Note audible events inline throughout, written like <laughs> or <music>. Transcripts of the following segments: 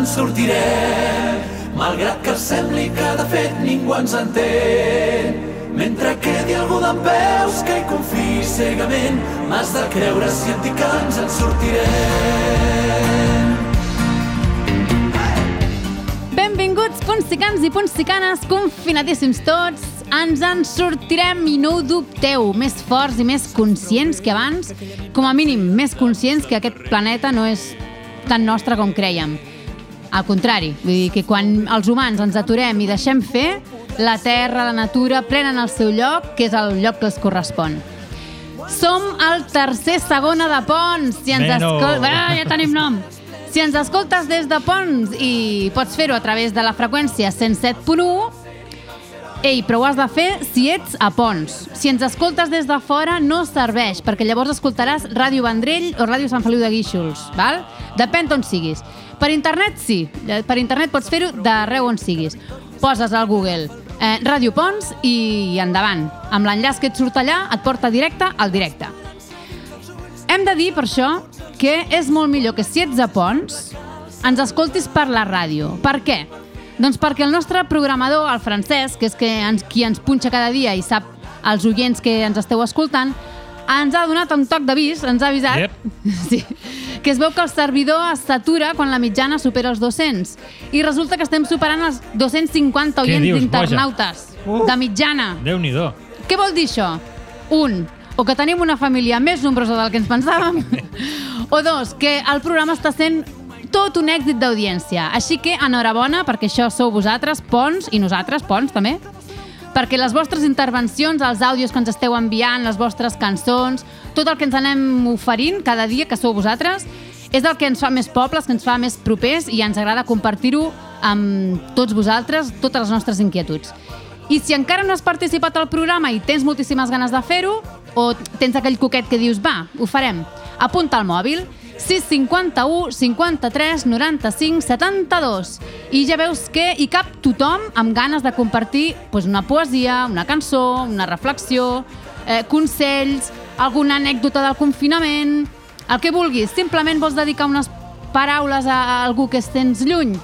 en sortirem, malgrat que sembli que de fet ningú ens entén. Mentre quedi algú d'en peus que hi confiï cegament, m'has de creure si et dic que ens en sortirem. Benvinguts, punsicans i punsicanes, confinadíssims tots. Ens en sortirem i no ho dubteu, més forts i més conscients que abans, com a mínim més conscients que aquest planeta no és tan nostre com creiem. Al contrari, vull dir que quan els humans ens aturem i deixem fer, la terra, la natura prenen el seu lloc, que és el lloc que els correspon. Som el tercer segona de Pons. Si ens Bueno. escol... ah, ja tenim nom. Si ens escoltes des de Pons i pots fer-ho a través de la freqüència 107.1, Ei, però ho has de fer si ets a Pons. Si ens escoltes des de fora, no serveix, perquè llavors escoltaràs Ràdio Vendrell o Ràdio Sant Feliu de Guíxols, val? Depèn d'on siguis. Per internet, sí. Eh, Per internet pots fer-ho d'arreu on siguis. Poses al Google eh, Ràdio Pons i endavant. Amb l'enllaç que et surt allà, et porta directe al directe. Hem de dir, per això, que és molt millor que si ets a Pons, ens escoltis per la ràdio. Per què? Doncs perquè el nostre programador, el Francesc, que és que ens, qui ens punxa cada dia i sap els oients que ens esteu escoltant, ens ha donat un toc d'avís, ens ha avisat Yep. <laughs> sí, que es veu que el servidor es satura quan la mitjana supera els 200 i resulta que estem superant els 250 Què oients d'internautes Uh. de mitjana. Déu-n'hi-do. Què vol dir això? Un, o que tenim una família més nombrosa del que ens pensàvem, <laughs> o dos, que el programa està sent tot un èxit d'audiència. Així que enhorabona, perquè això sou vosaltres, Pons, i nosaltres, Pons, també, perquè les vostres intervencions, els àudios que ens esteu enviant, les vostres cançons, tot el que ens anem oferint cada dia, que sou vosaltres, és el que ens fa més pobles, que ens fa més propers i ens agrada compartir-ho amb tots vosaltres, totes les nostres inquietuds. I si encara no has participat al programa i tens moltíssimes ganes de fer-ho, o tens aquell coquet que dius, va, ho farem, apunta al mòbil, 651 53 95 72 i ja veus que hi cap tothom amb ganes de compartir pues, una poesia, una cançó, una reflexió, eh, consells, alguna anècdota del confinament, el que vulguis. Simplement vols dedicar unes paraules a, algú que tens lluny,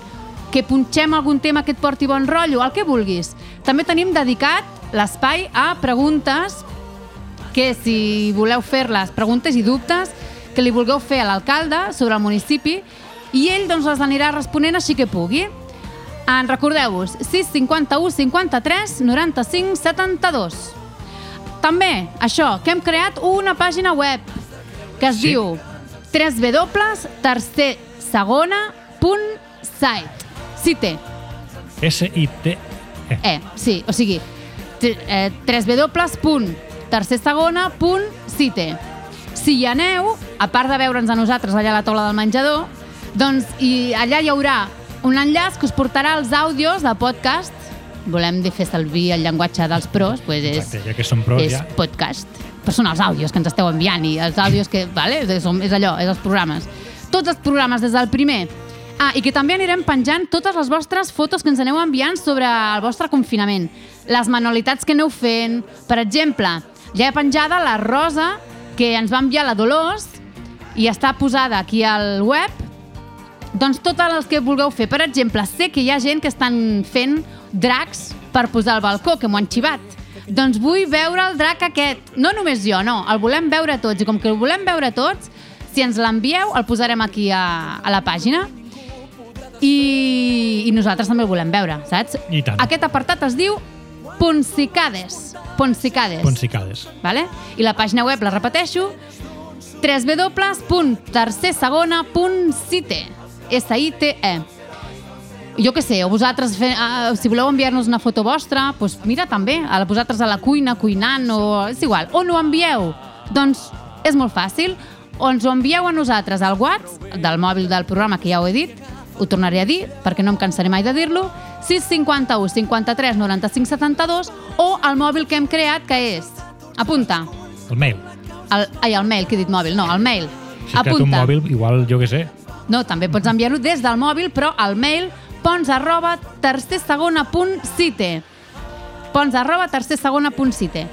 que punxem algun tema que et porti bon rotllo, el que vulguis. També tenim dedicat l'espai a preguntes que si voleu fer-les, preguntes i dubtes que li vulgueu fer a l'alcalde sobre el municipi i ell doncs les anirà responent així que pugui. En recordeu-vos, 651 53 95 72. També, això, que hem creat una pàgina web que es Sí. diu www.tercersegona.site. Sí té, S-I-T... E. eh, sí, o sigui, t- eh, www.tercersegona.site. Si hi aneu, a part de veure'ns a nosaltres allà a la taula del menjador, doncs i allà hi haurà un enllaç que us portarà els àudios de podcast. Volem de fer servir el llenguatge dels pros, pues és, Exacte, ja que som pros, és ja. podcast. Però són els àudios que ens esteu enviant i els àudios que... Vale? És, és allò, és els programes. Tots els programes, des del primer. Ah, i que també anirem penjant totes les vostres fotos que ens aneu enviant sobre el vostre confinament. Les manualitats que aneu fent. Per exemple, ja he penjada la rosa que ens va enviar la Dolors i està posada aquí al web doncs totes les que vulgueu fer. Per exemple, sé que hi ha gent que estan fent dracs per posar al balcó, que m'ho han xivat. Doncs vull veure el drac aquest. No només jo, no. El volem veure tots. I com que el volem veure tots, si ens l'envieu, el posarem aquí a, a la pàgina. I, I nosaltres també el volem veure, saps? I tant. Aquest apartat es diu Ponsicades. Ponsicades. Ponsicades. Vale? I la pàgina web, la repeteixo, www.tercersegona.site S-I-T-E jo què sé, o vosaltres, fe, uh, si voleu enviar-nos una foto vostra, doncs mira també, a vosaltres a la cuina, cuinant, o és igual, on ho envieu? Doncs és molt fàcil, o ens ho envieu a nosaltres al WhatsApp del mòbil del programa, que ja ho he dit, ho tornaré a dir, perquè no em cansaré mai de dir-lo, 651 53 95 72, o el mòbil que hem creat, que és, apunta, El mail. el, ai, el mail, que he dit mòbil, no, el mail. Si creat un mòbil, igual, jo què sé. No, també pots enviar-ho des del mòbil, però al mail pons arroba tercersegona.site pons arroba tercersegona.site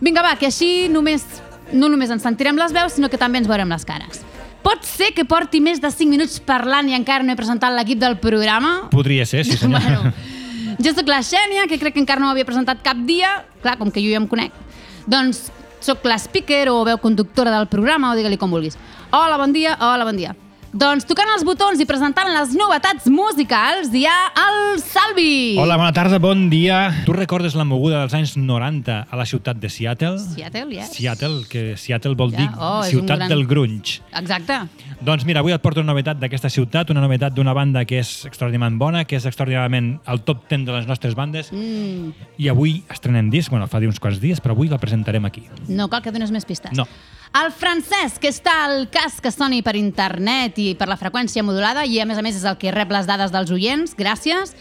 Vinga, va, que així només, no només ens sentirem les veus, sinó que també ens veurem les cares. Pot ser que porti més de 5 minuts parlant i encara no he presentat l'equip del programa? Podria ser, sí senyor. Bueno, jo sóc la Xènia, que crec que encara no m'havia presentat cap dia. Clar, com que jo ja em conec. Doncs sóc la speaker o veu conductora del programa, o digue-li com vulguis. Hola, bon dia, hola, bon dia. Doncs tocant els botons i presentant les novetats musicals hi ha el Salvi. Hola, bona tarda, bon dia. Tu recordes la moguda dels anys 90 a la ciutat de Seattle? Seattle, yes. Seattle, que Seattle vol Ja, dir oh, ciutat gran- del grunge. Exacte. Doncs mira, avui et porto una novetat d'aquesta ciutat, una novetat d'una banda que és extraordinàriament bona, que és extraordinàriament al top 10 de les nostres bandes, Mm, i avui estrenem disc, bueno, fa uns quants dies, però avui la presentarem aquí. no cal que dones més pistes. No. El francès, que està al cas que soni per internet i per la freqüència modulada, i a més a més és el que rep les dades dels oients, gràcies.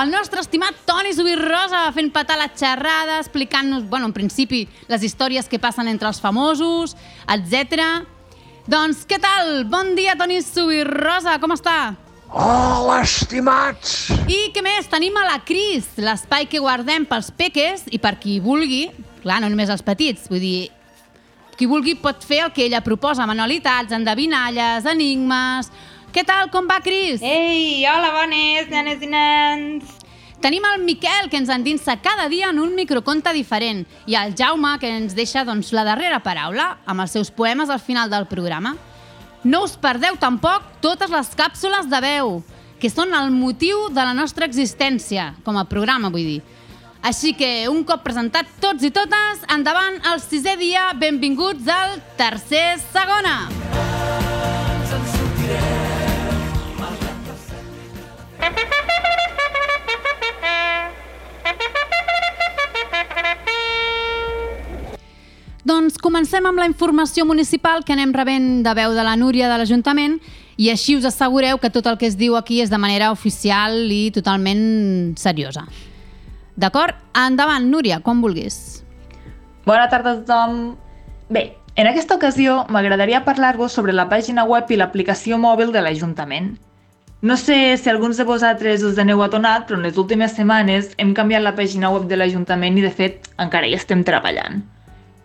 El nostre estimat Toni Subirrosa fent patar la xerrada, explicant-nos, bueno, en principi, les històries que passen entre els famosos, etc. Doncs, què tal? Bon dia, Toni Subirrosa, com està? Hola, estimats! I què més? Tenim a la Cris, l'espai que guardem pels peques i per qui vulgui, clar, no només els petits, vull dir, qui vulgui pot fer el que ella proposa, manualitats, endevinalles, enigmes... Què tal, com va, Cris? Ei, hola, bones, nenes i nens. Tenim el Miquel, que ens endinsa cada dia en un microconte diferent, i el Jaume, que ens deixa doncs, la darrera paraula, amb els seus poemes al final del programa. No us perdeu tampoc totes les càpsules de veu, que són el motiu de la nostra existència, com a programa, vull dir. Així que, un cop presentat tots i totes, endavant al sisè dia, benvinguts al tercer segona. Doncs comencem amb la informació municipal que anem rebent de veu de la Núria de l'Ajuntament i així us assegureu que tot el que es diu aquí és de manera oficial i totalment seriosa. D'acord? Endavant, Núria, quan vulguis. Bona tarda a tothom. Bé, en aquesta ocasió m'agradaria parlar-vos sobre la pàgina web i l'aplicació mòbil de l'Ajuntament. No sé si alguns de vosaltres us aneu atonat, però en les últimes setmanes hem canviat la pàgina web de l'Ajuntament i, de fet, encara hi estem treballant.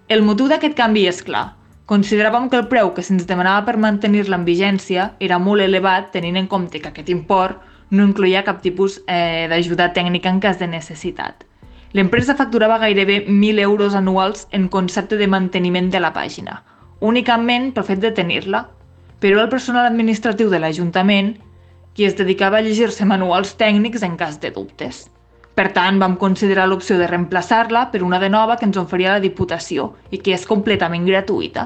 El motiu d'aquest canvi és clar. Consideràvem que el preu que se'ns demanava per mantenir-la en vigència era molt elevat, tenint en compte que aquest import no incloïa cap tipus eh, d'ajuda tècnica en cas de necessitat. L'empresa facturava gairebé 1.000 euros anuals en concepte de manteniment de la pàgina, únicament pel fet de tenir-la. Però el personal administratiu de l'Ajuntament, qui es dedicava a llegir-se manuals tècnics en cas de dubtes. Per tant, vam considerar l'opció de reemplaçar-la per una de nova que ens oferia la Diputació i que és completament gratuïta.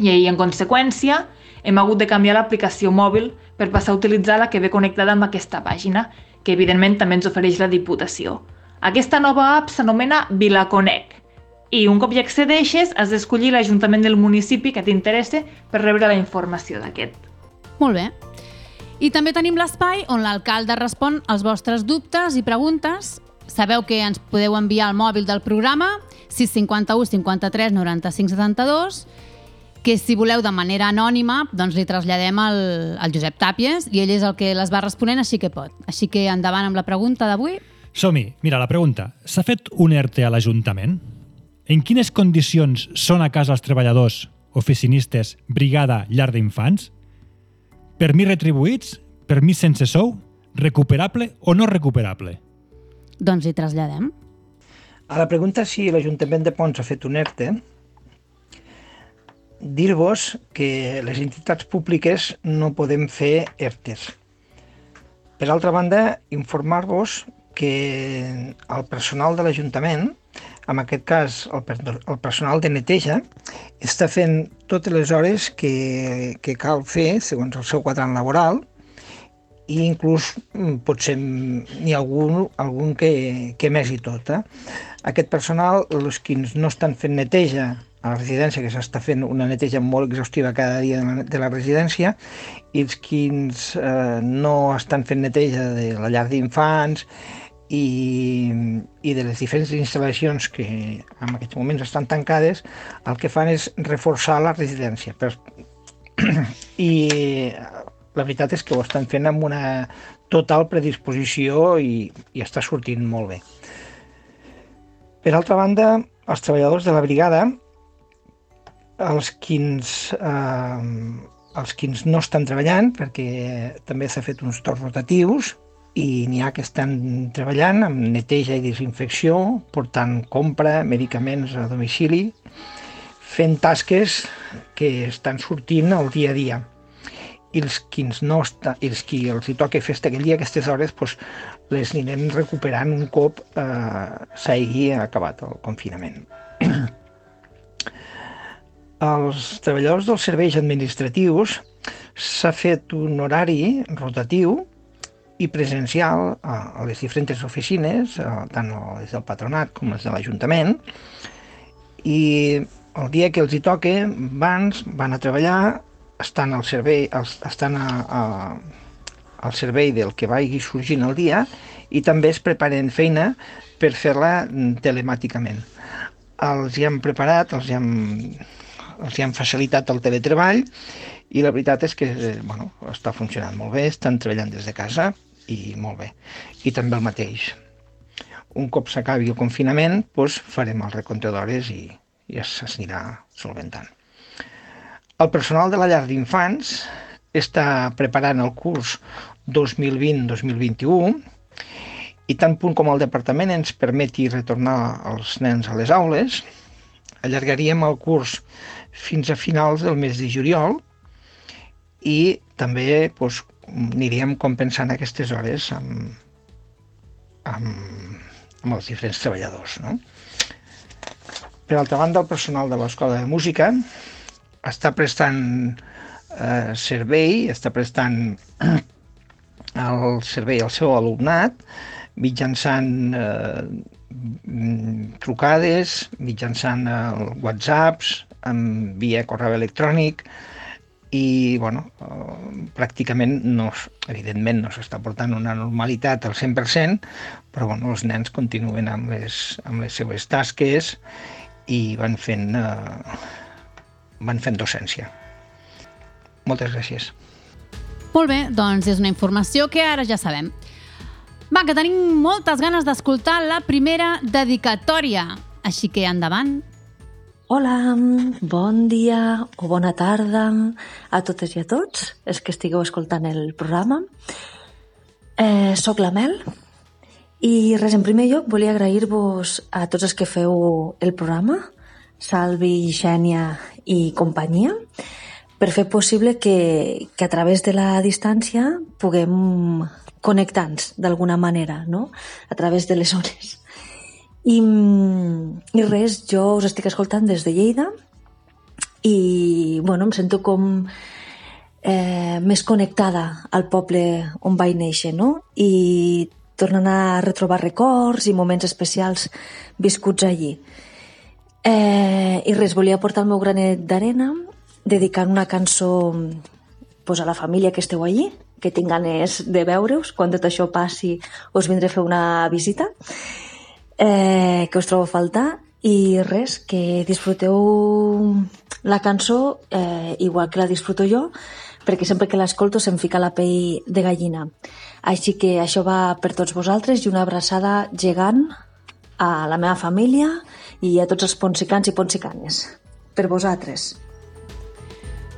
I, en conseqüència, hem hagut de canviar l'aplicació mòbil per passar a utilitzar la que ve connectada amb aquesta pàgina, que evidentment també ens ofereix la Diputació. Aquesta nova app s'anomena Vilaconec i un cop hi accedeixes has d'escollir l'Ajuntament del municipi que t'interessa per rebre la informació d'aquest. Molt bé. I també tenim l'espai on l'alcalde respon als vostres dubtes i preguntes. Sabeu que ens podeu enviar al mòbil del programa 651 53 95 72 que si voleu de manera anònima doncs li traslladem al, al Josep Tàpies i ell és el que les va responent així que pot. Així que endavant amb la pregunta d'avui. Som-hi. Mira, la pregunta. S'ha fet un ERTE a l'Ajuntament? En quines condicions són a casa els treballadors, oficinistes, brigada, llar d'infants? Permís retribuïts? Permís sense sou? Recuperable o no recuperable? Doncs li traslladem. A la pregunta si l'Ajuntament de Pons ha fet un ERTE, dir-vos que les entitats públiques no podem fer ERTEs. Per altra banda, informar-vos que el personal de l'Ajuntament, en aquest cas el, el personal de neteja, està fent totes les hores que, que cal fer segons el seu quadrant laboral i inclús mm, potser n'hi ha algun, algun que, que més i tot. Eh? Aquest personal, els que no estan fent neteja a la residència, que s'està fent una neteja molt exhaustiva cada dia de la, de la residència, i els que eh, no estan fent neteja de la llar d'infants i, i de les diferents instal·lacions que en aquests moments estan tancades, el que fan és reforçar la residència. Per... <clears throat> I la veritat és que ho estan fent amb una total predisposició i, i està sortint molt bé. Per altra banda, els treballadors de la brigada, els quins, eh, els quins no estan treballant, perquè també s'ha fet uns torns rotatius, i n'hi ha que estan treballant amb neteja i desinfecció, portant compra, medicaments a domicili, fent tasques que estan sortint al dia a dia. I els qui no està, i els qui els hi toca fer aquell dia, aquestes hores, doncs, les anirem recuperant un cop eh, s'hagi acabat el confinament. <clears throat> Els treballadors dels serveis administratius s'ha fet un horari rotatiu i presencial a les diferents oficines, tant les del patronat com les de l'Ajuntament, i el dia que els hi toque van, van a treballar, estan al servei, estan a, a, al servei del que vagi sorgint el dia i també es preparen feina per fer-la telemàticament. Els hi han preparat, els hi han, els han facilitat el teletreball i la veritat és que bueno, està funcionant molt bé, estan treballant des de casa i molt bé. I també el mateix. Un cop s'acabi el confinament, doncs farem el recompte d'hores i, i s'anirà solventant. El personal de la llar d'infants està preparant el curs 2020-2021 i tant punt com el departament ens permeti retornar els nens a les aules, allargaríem el curs fins a finals del mes de juliol i també doncs, aniríem compensant aquestes hores amb, amb, amb els diferents treballadors. No? Per altra banda, el personal de l'Escola de Música està prestant eh, servei, està prestant <clears throat> el servei al seu alumnat mitjançant eh, trucades, mitjançant eh, whatsapps, amb, via correu electrònic, i bueno, eh, pràcticament no, evidentment no s'està portant una normalitat al 100%, però bueno, els nens continuen amb les, amb les seues tasques i van fent, eh, van fent docència. Moltes gràcies. Molt bé, doncs és una informació que ara ja sabem. Va, que tenim moltes ganes d'escoltar la primera dedicatòria. Així que endavant, Hola, bon dia o bona tarda a totes i a tots els que estigueu escoltant el programa. Eh, soc la Mel i res, en primer lloc volia agrair-vos a tots els que feu el programa, Salvi, Xènia i companyia, per fer possible que, que a través de la distància puguem connectar-nos d'alguna manera, no? a través de les zones. I, I res, jo us estic escoltant des de Lleida i bueno, em sento com eh, més connectada al poble on vaig néixer, no? I tornant a retrobar records i moments especials viscuts allí. Eh, I res, volia portar el meu granet d'arena dedicant una cançó pues, a la família que esteu allí, que tinc ganes de veure-us. Quan tot això passi us vindré a fer una visita eh, que us trobo a faltar i res, que disfruteu la cançó eh, igual que la disfruto jo, perquè sempre que l'escolto se'm fica la pell de gallina. Així que això va per tots vosaltres i una abraçada gegant a la meva família i a tots els ponsicans i ponsicanes. Per vosaltres.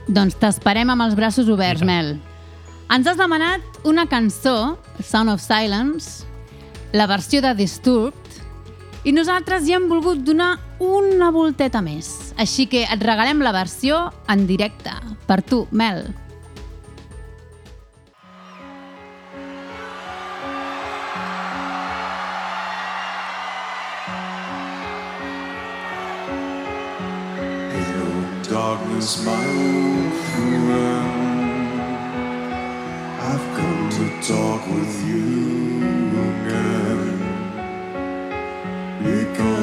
Doncs t'esperem amb els braços oberts, Mel. Ens has demanat una cançó, Sound of Silence, la versió de Disturbed, i nosaltres ja hem volgut donar una volteta més. Així que et regalem la versió en directe. Per tu, Mel. darkness, my old friend. I've come to talk with you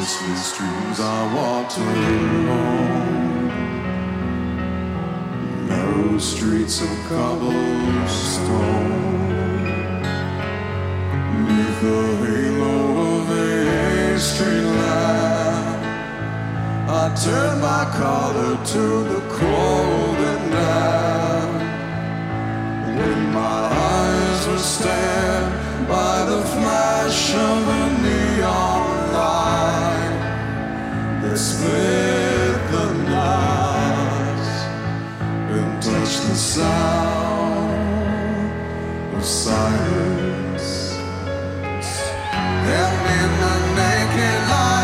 Restless dreams, I walked alone, Narrow streets of cobblestone. Neath the halo of a street I turn my collar to the cold and damp. When my eyes were stared by the flash of split the night and touched the sound of silence. In the naked light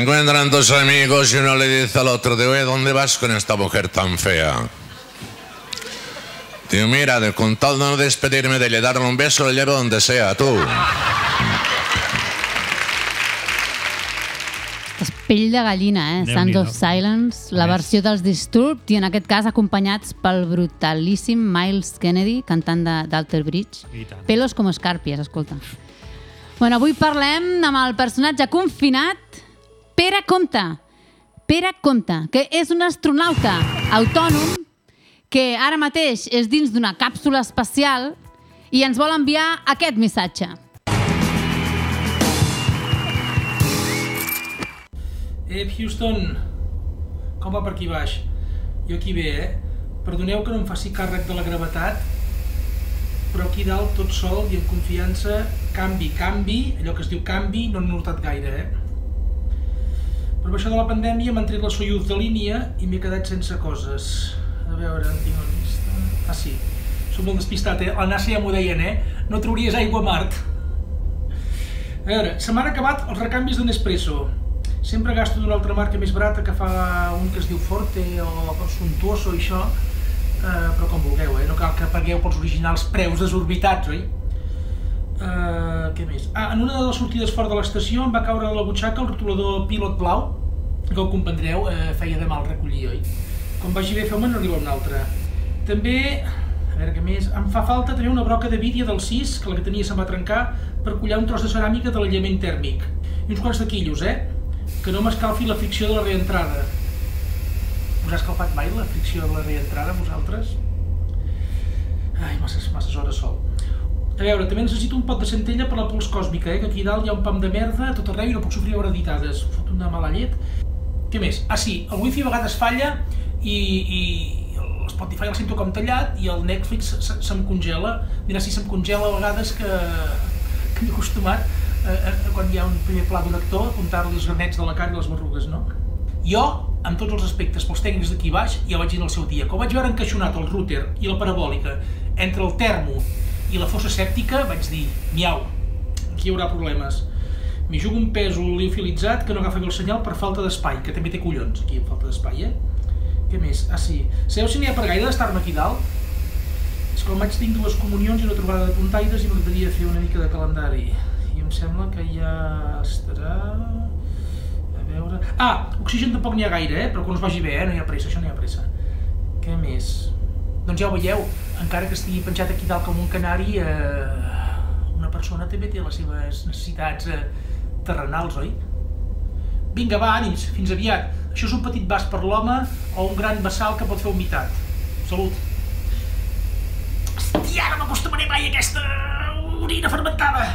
encuentran dos amigos y uno le dice al otro, de oye, ¿dónde vas con esta mujer tan fea? Digo, mira, de con tal de no despedirme de ella, darle un beso, le llevo donde sea, tú. És pell de gallina, eh? Sounds of Silence, la versió dels Disturbed i en aquest cas acompanyats pel brutalíssim Miles Kennedy, cantant d'Alter Bridge. Pelos com escàrpies, escolta. Bueno, avui parlem amb el personatge confinat, Pere Comte. Pere Comte, que és un astronauta autònom que ara mateix és dins d'una càpsula espacial i ens vol enviar aquest missatge. Ep, Houston, com va per aquí baix? Jo aquí bé, eh? Perdoneu que no em faci càrrec de la gravetat, però aquí dalt, tot sol i en confiança, canvi, canvi, allò que es diu canvi, no n'he notat gaire, eh? Això de la pandèmia m'han tret la Soyuz de línia i m'he quedat sense coses. A veure, en tinc la llista... Ah, sí. Soc molt despistat, eh? A NASA ja m'ho deien, eh? No trauries aigua a Mart. A veure, se m'han acabat els recanvis d'un Nespresso. Sempre gasto d'una altra marca més barata que fa un que es diu Forte o Suntuoso i això, eh, però com vulgueu, eh? no cal que pagueu pels originals preus desorbitats, oi? Uh, què més? Ah, en una de les sortides fora de l'estació em va caure a la butxaca el rotulador Pilot Blau, que ho comprendreu, eh, feia de mal recollir, oi? Quan vagi bé feu-me n'arriba un altre. També, a veure què més, em fa falta també una broca de vídia del 6, que la que tenia se'm va trencar, per collar un tros de ceràmica de l'aïllament tèrmic. I uns quants de quillos, eh? Que no m'escalfi la fricció de la reentrada. Us ha escalfat mai la fricció de la reentrada, vosaltres? Ai, masses, masses hores sol. A veure, també necessito un pot de centella per la pols còsmica, eh? que aquí dalt hi ha un pam de merda a tot arreu i no puc sofrir hores editades. Fot una mala llet. Què més? Ah, sí, el wifi a vegades falla i, i el Spotify el sento com tallat i el Netflix se- se'm congela. Mira si se'm congela a vegades que, que m'he acostumat a, quan hi ha un primer pla d'un actor a comptar-li els granets de la cara i les berrugues, no? Jo, amb tots els aspectes pels tècnics d'aquí baix, ja vaig dir el seu dia. Quan vaig veure encaixonat el router i la parabòlica entre el termo i la fossa sèptica, vaig dir, miau, aquí hi haurà problemes. M'hi jugo un pèsol liofilitzat que no agafa bé el senyal per falta d'espai, que també té collons, aquí, falta d'espai, eh? Què més? Ah, sí. Sabeu si n'hi ha per gaire d'estar-me aquí dalt? És que al maig tinc dues comunions i una trobada de puntaires i m'agradaria fer una mica de calendari. I em sembla que ja estarà... A veure... Ah, oxigen tampoc n'hi ha gaire, eh? Però quan us vagi bé, eh? No hi ha pressa, això no hi ha pressa. Què més? Doncs ja ho veieu, encara que estigui penjat aquí dalt com un canari, eh, una persona també té les seves necessitats eh, terrenals, oi? Vinga, va, ànims, fins aviat. Això és un petit vas per l'home o un gran bassal que pot fer humitat. Salut. Hòstia, no m'acostumaré mai a aquesta orina fermentada.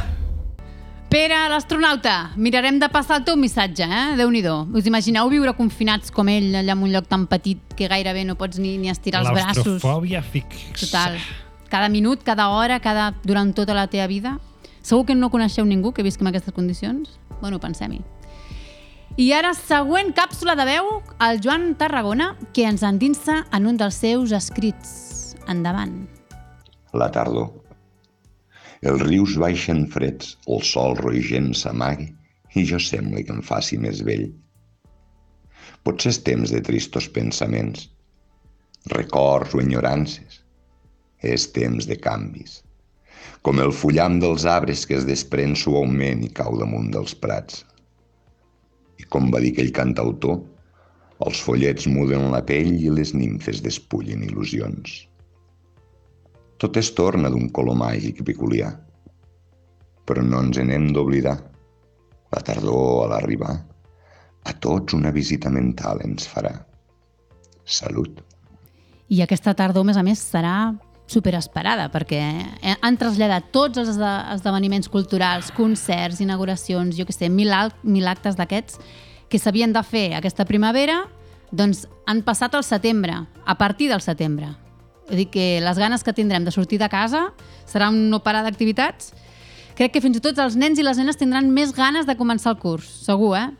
Pere, l'astronauta, mirarem de passar el teu missatge, eh? déu nhi Us imagineu viure confinats com ell, allà en un lloc tan petit que gairebé no pots ni, ni estirar els braços? Claustrofòbia fixa. Total. Cada minut, cada hora, cada... durant tota la teva vida. Segur que no coneixeu ningú que visqui en aquestes condicions? Bueno, pensem-hi. I ara, següent càpsula de veu, el Joan Tarragona, que ens endinsa en un dels seus escrits. Endavant. La tardor. Els rius baixen freds, el sol roigent s'amaga i jo sembla que em faci més vell. Potser és temps de tristos pensaments, records o enyorances. És temps de canvis, com el fullam dels arbres que es desprèn suaument i cau damunt dels prats. I com va dir aquell cantautor, els follets muden la pell i les nimfes despullen il·lusions. Tot es torna d'un color màgic i peculiar. Però no ens en hem d'oblidar. La tardor, a l'arribar, a tots una visita mental ens farà. Salut. I aquesta tardor, a més a més, serà superesperada, perquè eh, han traslladat tots els esde- esdeveniments culturals, concerts, inauguracions, jo que sé, mil, mil actes d'aquests que s'havien de fer aquesta primavera, doncs han passat al setembre, a partir del setembre. És dir, que les ganes que tindrem de sortir de casa serà un no parar d'activitats. Crec que fins i tot els nens i les nenes tindran més ganes de començar el curs, segur, eh?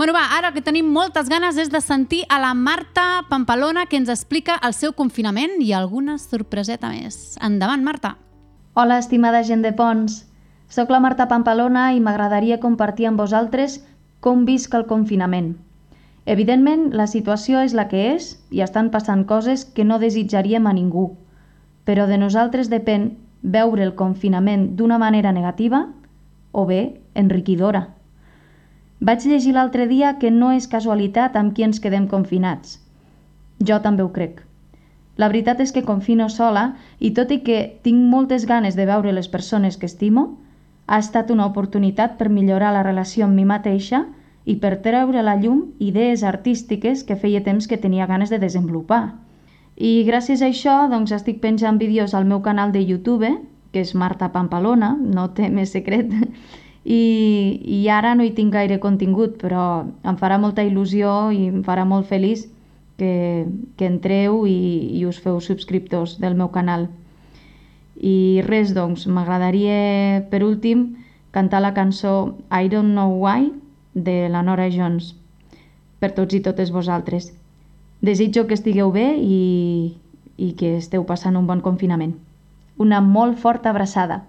Bueno, va, ara el que tenim moltes ganes és de sentir a la Marta Pampalona que ens explica el seu confinament i alguna sorpreseta més. Endavant, Marta. Hola, estimada gent de Pons. Soc la Marta Pampalona i m'agradaria compartir amb vosaltres com visc el confinament. Evidentment, la situació és la que és i estan passant coses que no desitjaríem a ningú. Però de nosaltres depèn veure el confinament d'una manera negativa o bé enriquidora. Vaig llegir l'altre dia que no és casualitat amb qui ens quedem confinats. Jo també ho crec. La veritat és que confino sola i tot i que tinc moltes ganes de veure les persones que estimo, ha estat una oportunitat per millorar la relació amb mi mateixa i per treure a la llum idees artístiques que feia temps que tenia ganes de desenvolupar. I gràcies a això doncs, estic penjant vídeos al meu canal de YouTube, que és Marta Pampalona, no té més secret, i, i ara no hi tinc gaire contingut, però em farà molta il·lusió i em farà molt feliç que, que entreu i, i us feu subscriptors del meu canal. I res, doncs, m'agradaria, per últim, cantar la cançó I Don't Know Why de la Nora Jones per tots i totes vosaltres. Desitjo que estigueu bé i, i que esteu passant un bon confinament. Una molt forta abraçada.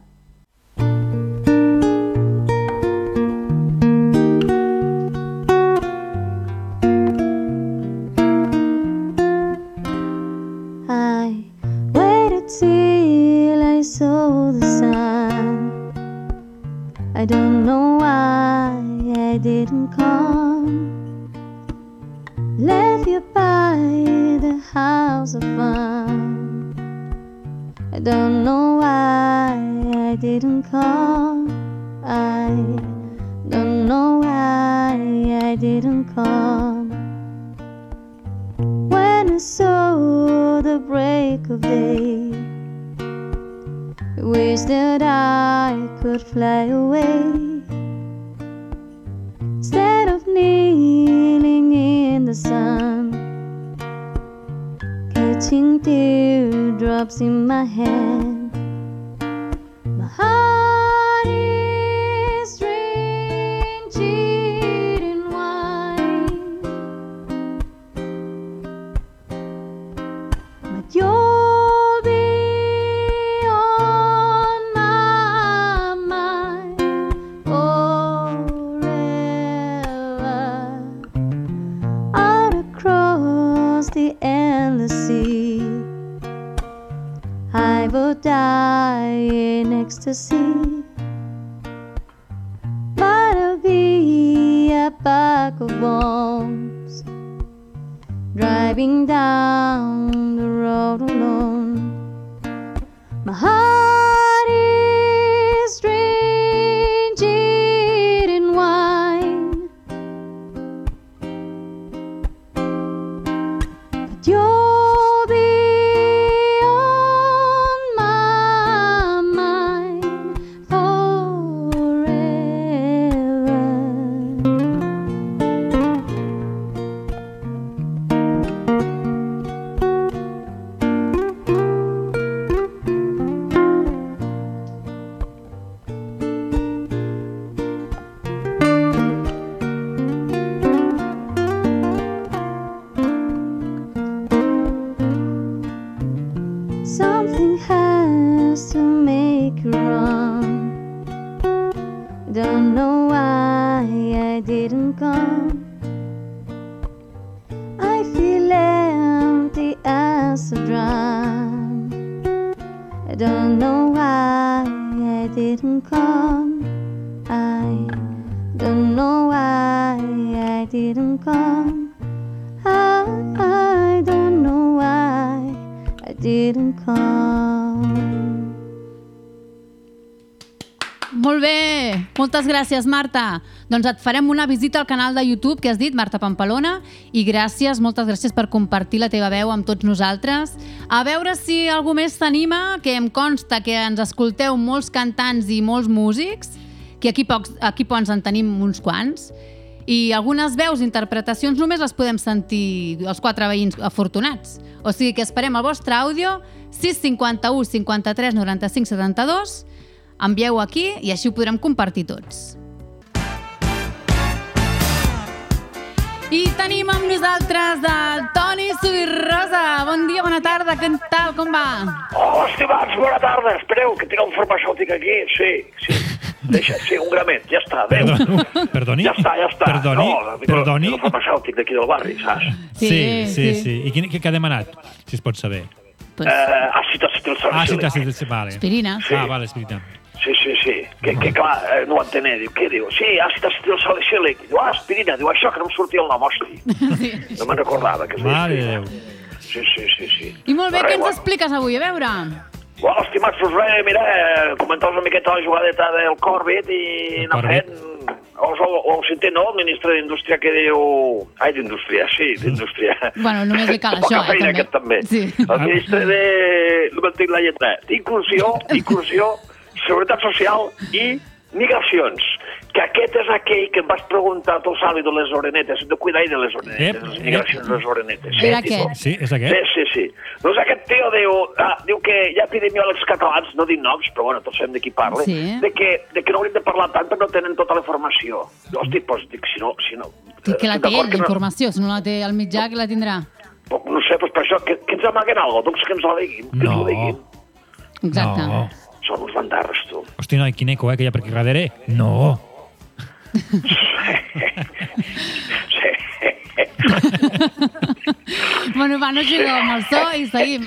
Gràcies, Marta. Doncs et farem una visita al canal de YouTube que has dit, Marta Pampalona, i gràcies, moltes gràcies per compartir la teva veu amb tots nosaltres. A veure si algú més s'anima, que em consta que ens escolteu molts cantants i molts músics, que aquí, pocs, aquí pocs en tenim uns quants, i algunes veus i interpretacions només les podem sentir els quatre veïns afortunats. O sigui que esperem el vostre àudio 651 53 95 72 envieu aquí i així ho podrem compartir tots. I tenim amb nosaltres el Toni Subirrosa. Bon dia, bona tarda, què tal, com va? Oh, estimats, bona tarda. Espereu, que tinc un farmacèutic aquí. Sí, sí. Deixa, sí, un gramet, ja està. Adéu. Perdó, perdoni? Ja està, ja està. Perdoni? No, Perdoni? El farmacèutic d'aquí del barri, saps? Sí, sí, sí. sí. I quin, què, què ha demanat, si es pot saber? Pues... Eh, àcid acetilsalicílic. Ah, sí, sí, sí, vale. Aspirina. Sí. Ah, vale, aspirina. Sí, sí, sí. Que, que clar, eh, no ho entené. Diu, què diu? Sí, àcid acetilsalicílic. Diu, ah, aspirina. Diu, això que no em sortia el nom, hosti. No me'n recordava que es deia Mare aspirina. Déu. Sí, sí, sí, sí. I molt bé, Res, què ens bueno. expliques avui? A veure. Bueno, estimats, doncs res, mira, eh, comentar una miqueta la jugadeta del Corbett i anar fent... Us ho, ho heu sentit, no? El ministre d'Indústria que diu... Ai, d'Indústria, sí, d'Indústria. Bueno, només li cal <laughs> això, eh, també. aquest també. Sí. El ministre de... No me'n tinc la lletra. Inclusió, <laughs> inclusió, Seguretat Social i Migracions. Que aquest és aquell que em vas preguntar tu, Sali, de les orenetes, de cuidar de les orenetes, Ep, les migracions de les orenetes. Era tio. aquest. Sí, és aquest? Sí, sí, sí. Doncs aquest tio diu, ah, diu que hi ha epidemiòlegs catalans, no dic noms, però bueno, tots sabem de qui parla, Sí. de, que, de que no hauríem de parlar tant perquè no tenen tota la informació. Hosti, doncs dic, si no... Si no Que, que la té, la no- informació. Si no la té al mitjà, que la tindrà. No sé, doncs per això, que, que ens amaguen alguna cosa, doncs que ens la diguin, que ens No. ho diguin. Exacte. No. Uns bandarres, tu. Hosti, noi, quin eco, eh, que hi ha per aquí darrere. No. <laughs> <laughs> Bueno, va, no jugueu amb el so i seguim.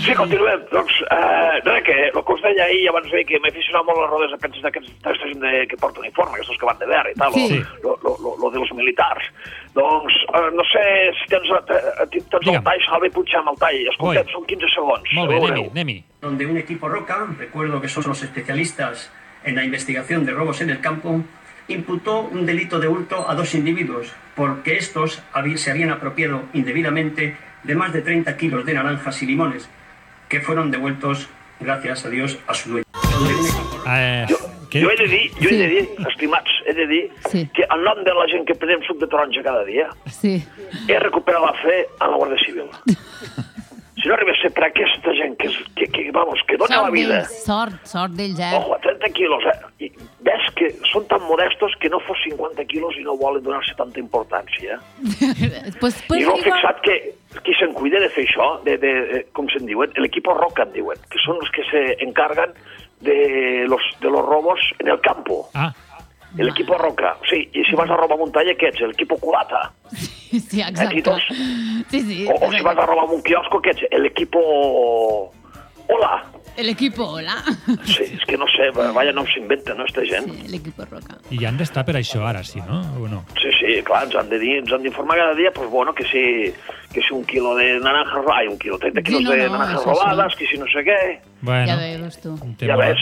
Sí, continuem. Doncs, eh, no, que el que us deia ahir abans de que m'he aficionat molt a les rodes de premsa d'aquests d'aquesta gent de, que porta uniforme, aquests que van de verd i tal, Sí. lo, lo, lo, lo de los militars. Doncs, eh, no sé si tens, eh, tens el tall, Salvi Puigdemont, el tall. Escoltem, Oi. són 15 segons. Molt bé, anem-hi, anem-hi. donde un equipo Roca, recuerdo que son los especialistas en la investigación de robos en el campo, imputó un delito de hurto a dos individuos porque estos se habían apropiado indebidamente de más de 30 kilos de naranjas y limones que fueron devueltos gracias a Dios, a su dueño. Eh? Jo he de dir, jo he de dir, estimats, he de dir Sí. que en nom de la gent que prenem suc de taronja cada dia, Sí. he recuperat la fe en la Guàrdia Civil. <laughs> Si no arribés a ser per aquesta gent que, que, que, vamos, que dona la Sort vida, d'ells, sort, sort d'ells, eh? ojo, 30 quilos, eh? Són tan modestos que no fos 50 quilos i no volen donar-se tanta importància. <laughs> pues, pues, I no igual- fixat que qui se'n cuida de fer això, de, de, de com se'n diuen, l'equip Roca en diuen, que són els que se encargan de los, de los robos en el campo. Ah. El equipo Roca, sí, i si vas a robar muntanya, què ets? El equipo Culata. Sí, Aquí exacte. tots. Sí, sí. O, o si vas a robar un quiosco, què ets? El equipo... Hola. El equipo, hola. Sí, és que no sé, vaya nom s'inventa, no, esta gent? Sí, l'equipo Roca. I han d'estar per això ara, sí, no? O no? Sí, sí, clar, ens han de dir, ens han d'informar cada dia, pues bueno, que si, que si un quilo de naranjas, ai, un quilo, 30 quilos no, de no, naranjas això sí. robades, que si no sé què. Bueno, Ja veus tu. Ja ves.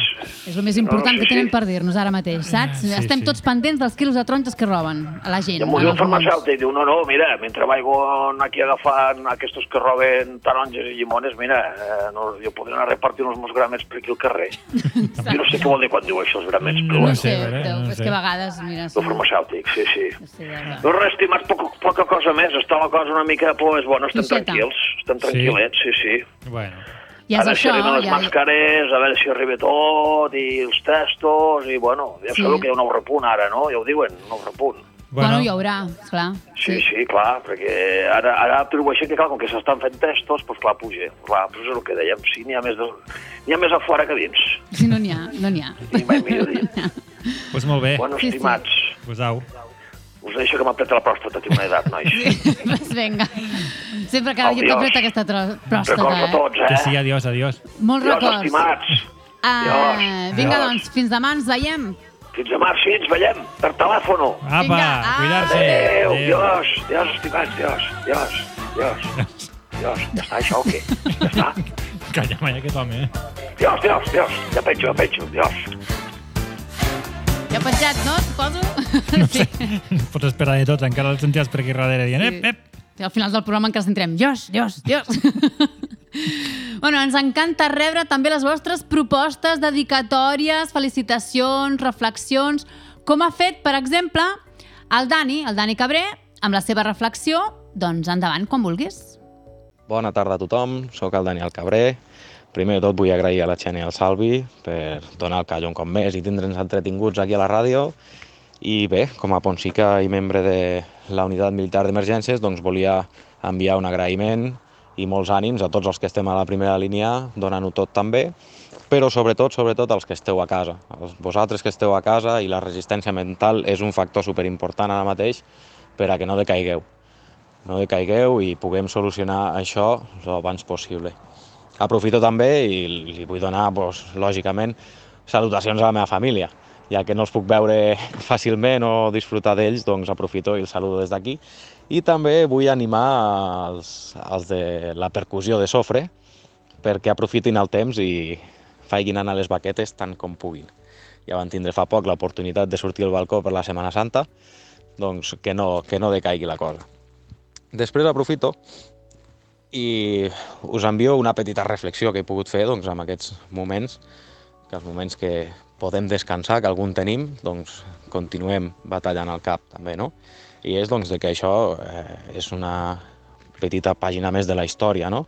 És el més important No, sí, que tenen sí. per dir-nos ara mateix, saps? sí, Estem sí. tots pendents dels quilos de taronges que roben a la gent. I em un farmacèutic, diu, no, no, mira, mentre vaigo aquí agafant aquests que roben taronges i llimones, mira, eh, no, jo podria anar a repartir uns meus gramets per aquí al carrer. <laughs> jo no sé què vol dir quan diu això, els gramets, però No bueno. sé, Déu, és que a vegades, mira... El farmacèutic, sí, sí. Sí. No res, estimats, poca, poca cosa més. Està la cosa una mica, pues, bueno, estem Fluixeta. tranquils. Estem tranquil·lets, sí, sí. Bueno. Ja a és si això, arriben les ja... màscares, a veure si arriba tot, i els testos, i bueno, ja Sí. sabeu que hi ha un nou repunt ara, no? Ja ho diuen, un nou repunt. Bueno, hi haurà, esclar. Sí, sí, clar, perquè ara, ara atribueixen que, clar, com que s'estan fent testos, doncs clar, puja. Clar, doncs és el que dèiem, sí, n'hi ha, més de, ha més a fora que a dins. Si no n'hi ha, no n'hi ha. <laughs> Pues molt bé. Bueno, Sí, sí. estimats, Pues au. Us deixo que m'apreta la pròstata, tinc una edat, nois. pues vinga. Sempre cada dia Adiós. t'apreta aquesta pròstata, Records a eh? tots, eh? Que sí, adiós, adiós. Molts Adiós, records. estimats. Ah, Adiós. vinga, Adiós. doncs, fins demà ens veiem. Fins demà, sí, ens veiem, per telèfono. Apa, Vinga, cuidar-se. Adéu, Adéu. Dios, Dios, estimats, Dios, Dios, Dios, Dios. Ja està, això o què? Ja està? <laughs> Calla, mai, aquest home, eh? Dios, Dios, Dios, ja penjo, ja penjo, Dios. Ja penjat, no? Suposo? <laughs> No sé, pots esperar de tot, encara el senties per aquí darrere dient, ep, ep. I al final del programa encara sentirem Dios, Dios, Dios. <laughs> bueno, ens encanta rebre també les vostres propostes, dedicatòries, felicitacions, reflexions, com ha fet, per exemple, el Dani, el Dani Cabré, amb la seva reflexió, doncs endavant, quan vulguis. Bona tarda a tothom, sóc el Daniel Cabré. Primer de tot vull agrair a la Xènia i al Salvi per donar el call un cop més i tindre'ns entretinguts aquí a la ràdio. I bé, com a ponsica i membre de la Unitat Militar d'Emergències, doncs volia enviar un agraïment i molts ànims a tots els que estem a la primera línia, donant-ho tot també, però sobretot, sobretot als que esteu a casa. Vosaltres que esteu a casa i la resistència mental és un factor superimportant ara mateix per a que no decaigueu no decaigueu i puguem solucionar això el abans possible. Aprofito també i li vull donar, doncs, lògicament, salutacions a la meva família. Ja que no els puc veure <laughs> fàcilment o disfrutar d'ells, doncs aprofito i els saludo des d'aquí. I també vull animar els, els de la percussió de sofre perquè aprofitin el temps i faiguin anar les baquetes tant com puguin. Ja van tindre fa poc l'oportunitat de sortir al balcó per la Setmana Santa, doncs que no, que no decaigui la cosa. Després aprofito i us envio una petita reflexió que he pogut fer doncs, en aquests moments, que els moments que podem descansar, que algun tenim, doncs continuem batallant al cap també, no? I és doncs, de que això eh, és una petita pàgina més de la història, no?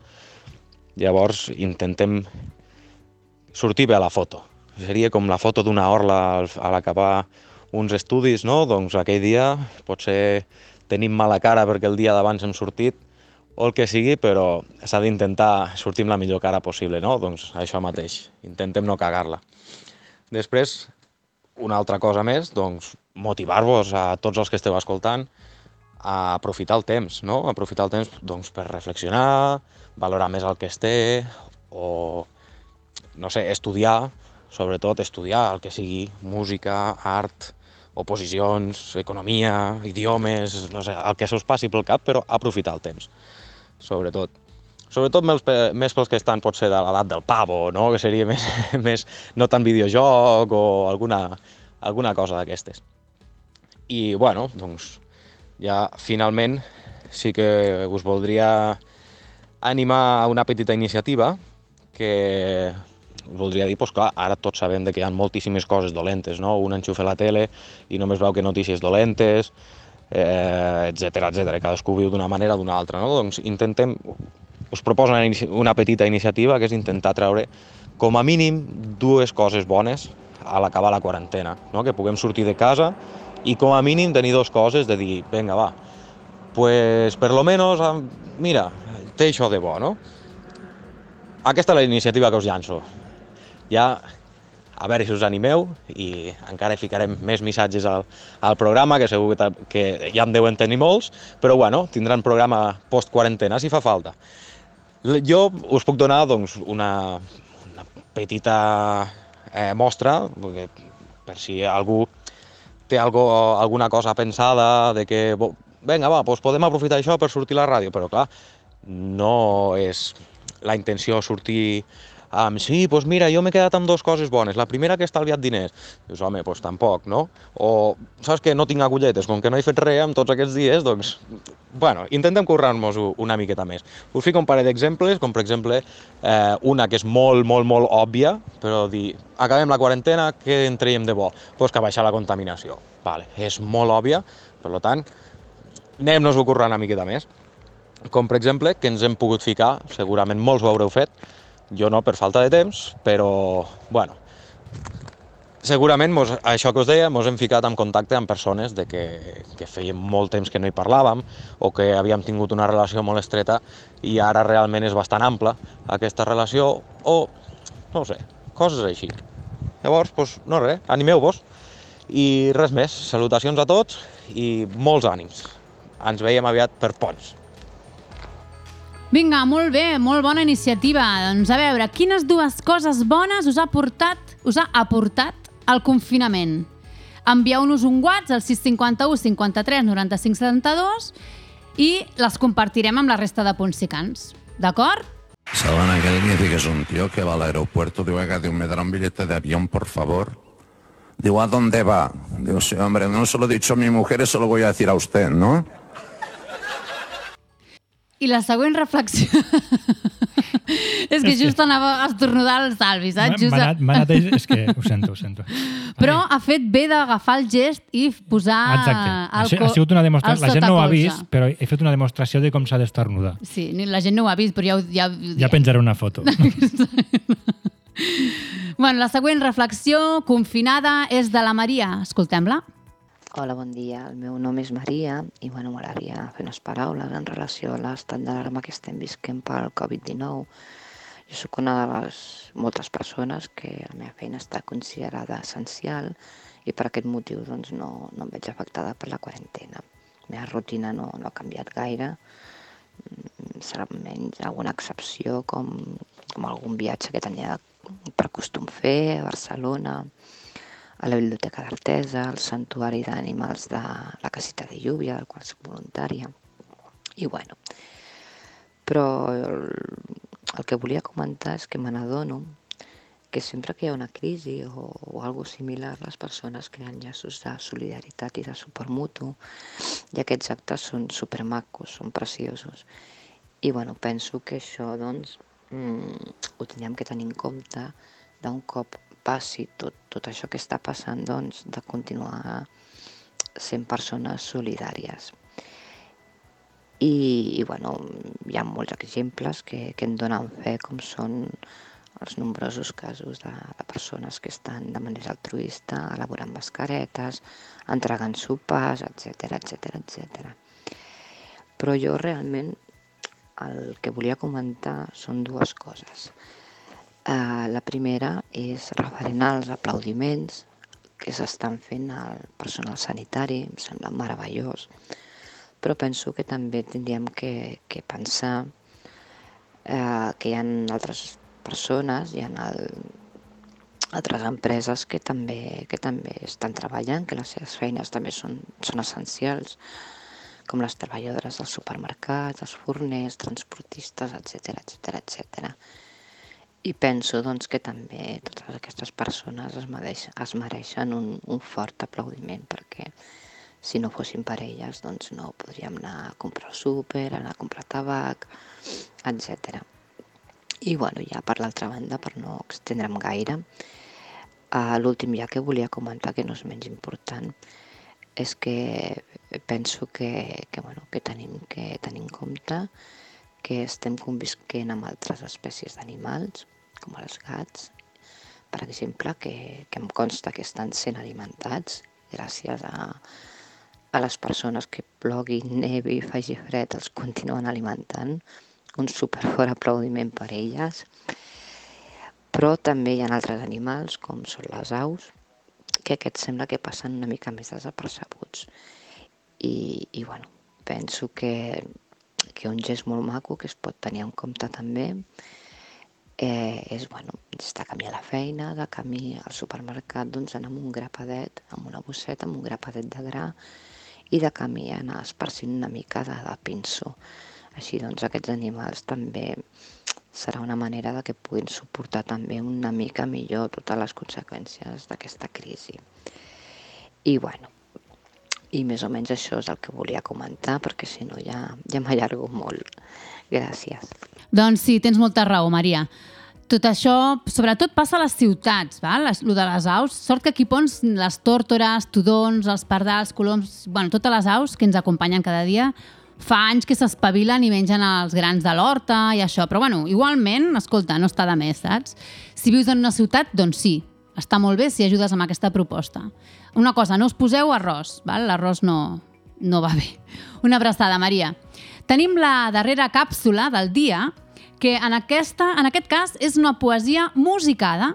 Llavors intentem sortir bé a la foto. Seria com la foto d'una orla a l'acabar uns estudis, no? Doncs aquell dia potser tenim mala cara perquè el dia d'abans hem sortit o el que sigui, però s'ha d'intentar sortir amb la millor cara possible, no? Doncs això mateix, intentem no cagar-la. Després, una altra cosa més, doncs motivar-vos a tots els que esteu escoltant a aprofitar el temps, no? Aprofitar el temps doncs, per reflexionar, valorar més el que es té, o, no sé, estudiar, sobretot estudiar el que sigui música, art, oposicions, economia, idiomes, no sé, el que se us passi pel cap, però aprofitar el temps, sobretot. Sobretot més, més pels que estan potser de l'edat del pavo, no? que seria <laughs> més, més no tan videojoc o alguna, alguna cosa d'aquestes. I, bueno, doncs, ja finalment sí que us voldria animar a una petita iniciativa que voldria dir, doncs clar, ara tots sabem que hi ha moltíssimes coses dolentes, no? Un enxufa la tele i només veu que notícies dolentes, eh, etc etc. Cadascú viu d'una manera o d'una altra, no? Doncs intentem, us proposo una, una petita iniciativa que és intentar treure com a mínim dues coses bones a l'acabar la quarantena, no? que puguem sortir de casa i com a mínim tenir dues coses de dir, vinga, va, pues per lo menos, mira, té això de bo, no? Aquesta és la iniciativa que us llanço. Ja, a veure si us animeu i encara ficarem més missatges al, al programa, que segur que, que ja en deuen tenir molts, però bueno, tindran programa post-quarantena si fa falta. Jo us puc donar doncs, una, una petita eh, mostra, perquè, per si algú té algo, alguna cosa pensada de que, bo, vinga, va, doncs podem aprofitar això per sortir a la ràdio, però clar, no és la intenció sortir amb, sí, doncs mira, jo m'he quedat amb dues coses bones. La primera que he estalviat diners. Dius, home, doncs tampoc, no? O, saps que no tinc agulletes, com que no he fet res amb tots aquests dies, doncs, bueno, intentem currar-nos-ho una miqueta més. Us fico un parell d'exemples, com per exemple eh, una que és molt, molt, molt òbvia, però dir, acabem la quarantena, què en traiem de bo? Doncs pues que baixar la contaminació. Vale, és molt òbvia, per tant, anem-nos-ho currant una miqueta més. Com per exemple, que ens hem pogut ficar, segurament molts ho haureu fet, jo no per falta de temps, però, bueno, segurament mos, això que us deia, ens hem ficat en contacte amb persones de que, que feia molt temps que no hi parlàvem o que havíem tingut una relació molt estreta i ara realment és bastant ampla aquesta relació o, no sé, coses així. Llavors, doncs, no res, animeu-vos i res més. Salutacions a tots i molts ànims. Ens veiem aviat per Pons. Vinga, molt bé, molt bona iniciativa. Doncs a veure, quines dues coses bones us ha portat, us ha aportat el confinament? Envieu-nos un WhatsApp al 651 53 95 72 i les compartirem amb la resta de Ponsicans. D'acord? Salona, que le dice que es un tío que va al aeropuerto, digo, oiga, digo, ¿me dará un billete de avión, por favor? Digo, ¿a dónde va? Digo, sí, hombre, no se lo he dicho a mi mujer, eso lo voy a decir a usted, ¿no? I la següent reflexió... <laughs> és que just anava a estornudar el Salvi, saps? Just M'ha a- anat, m'ha anat, és que ho sento, ho sento. <laughs> Però ha fet bé d'agafar el gest i posar Exacte. el, Ha, sigut una demostració. La gent no ho ha vist, però he fet una demostració de com s'ha d'estornudar. Sí, ni la gent no ho ha vist, però ja ho, ja, ho Ja penjaré una foto. <laughs> Bueno, la següent reflexió confinada és de la Maria. Escoltem-la. Hola, bon dia. El meu nom és Maria i bueno, m'agradaria fer unes paraules en relació a l'estat d'alarma que estem visquent pel Covid-19. Jo sóc una de les moltes persones que la meva feina està considerada essencial i per aquest motiu doncs, no, no em veig afectada per la quarantena. La meva rutina no, no ha canviat gaire, Mm, serà menys alguna excepció com, com algun viatge que tenia per costum fer a Barcelona, a la Biblioteca d'Artesa, al Santuari d'Animals de la Casita de Llúvia, del qual soc voluntària. I bueno, però el, el que volia comentar és que me n'adono que sempre que hi ha una crisi o, o algo similar, les persones creen llaços de solidaritat i de suport mutu i aquests actes són supermacos, són preciosos. I bueno, penso que això doncs mm, ho tindríem que tenir en compte d'un cop passi tot, tot això que està passant, doncs, de continuar sent persones solidàries. I, i bueno, hi ha molts exemples que, que em donen fe, com són els nombrosos casos de, de persones que estan de manera altruista elaborant mascaretes, entregant sopars, etc etc etc. Però jo realment el que volia comentar són dues coses. Uh, la primera és referent als aplaudiments que s'estan fent al personal sanitari, em sembla meravellós, però penso que també tindríem que, que pensar eh, que hi ha altres persones, hi ha el, altres empreses que també, que també estan treballant, que les seves feines també són, són essencials, com les treballadores dels supermercats, els forners, transportistes, etc etc etc. I penso doncs, que també totes aquestes persones es, mereix, es mereixen un, un fort aplaudiment perquè si no fossin per elles doncs no podríem anar a comprar al súper, anar a comprar tabac, etc. I bueno, ja per l'altra banda, per no extendre'm gaire, uh, l'últim ja que volia comentar, que no és menys important, és que penso que, que, bueno, que tenim que tenir en compte que estem convisquent amb altres espècies d'animals, com els gats, per exemple, que, que em consta que estan sent alimentats gràcies a, a les persones que plogui, nevi, faci fred, els continuen alimentant. Un superfort aplaudiment per elles. Però també hi ha altres animals, com són les aus, que aquests sembla que passen una mica més desapercebuts. I, i bueno, penso que, que un gest molt maco que es pot tenir en compte també eh, és bueno, estar camí a la feina, de camí al supermercat, doncs anar amb un grapadet, amb una bosseta, amb un grapadet de gra i de camí anar esparcint una mica de, de pinso. Així doncs aquests animals també serà una manera de que puguin suportar també una mica millor totes les conseqüències d'aquesta crisi. I bueno, i més o menys això és el que volia comentar perquè si no ja, ja m'allargo molt. Gràcies. Doncs sí, tens molta raó, Maria. Tot això, sobretot, passa a les ciutats, val? Les, lo de les aus. Sort que aquí pons les tòrtores, tudons, els pardals, coloms... Bueno, totes les aus que ens acompanyen cada dia fa anys que s'espavilen i mengen els grans de l'horta i això. Però, bueno, igualment, escolta, no està de més, saps? Si vius en una ciutat, doncs sí, està molt bé si ajudes amb aquesta proposta. Una cosa, no us poseu arròs, val? l'arròs no, no va bé. Una abraçada, Maria. Tenim la darrera càpsula del dia, que en, aquesta, en aquest cas és una poesia musicada.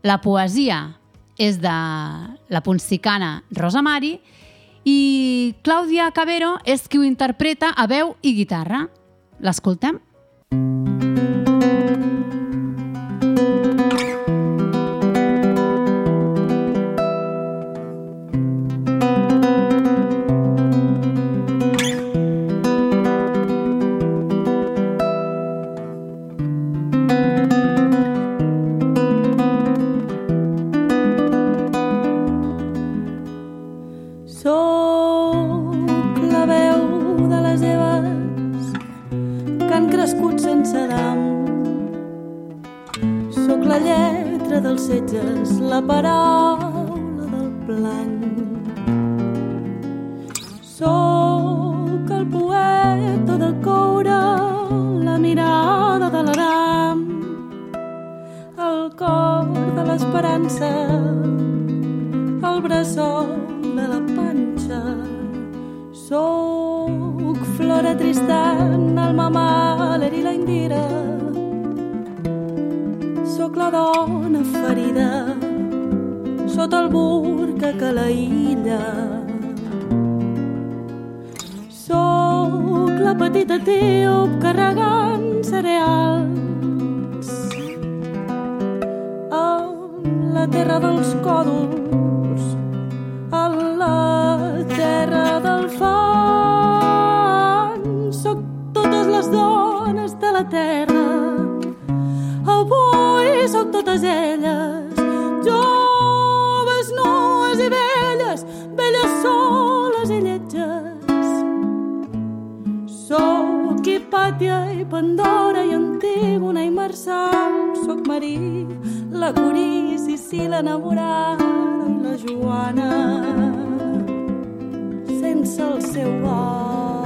La poesia és de la ponsicana Rosa Mari i Clàudia Cabero és qui ho interpreta a veu i guitarra. L'escoltem? Sóc carregant cereals amb la terra dels còdols a la terra totes les dones de la terra. Avui soc totes elles, Hipàtia i Pandora i Antígona i Marçal. Soc Marí, la Curí, Sicília enamorada i la Joana sense el seu Soc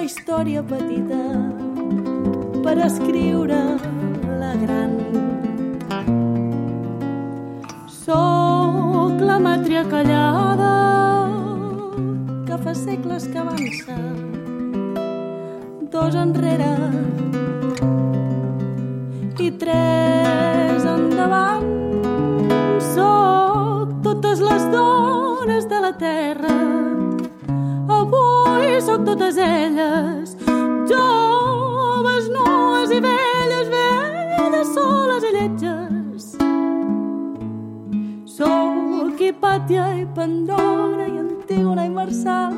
Història petita per escriure la gran. Soc la màtria callada que fa segles que avança dos enrere i tres totes elles. Joves, nues i velles, velles, soles i lletges. Sou Quipàtia i Pandora i Antígona i Marçal.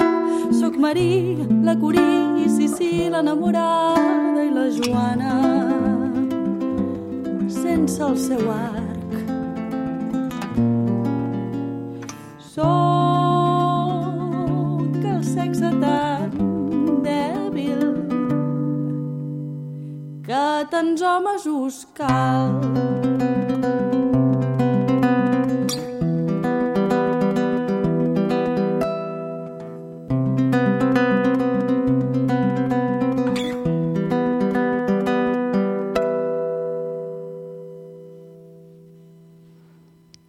Soc Maria, la Curí i Sissi, l'enamorada i la Joana. Sense el seu art tants homes us cal.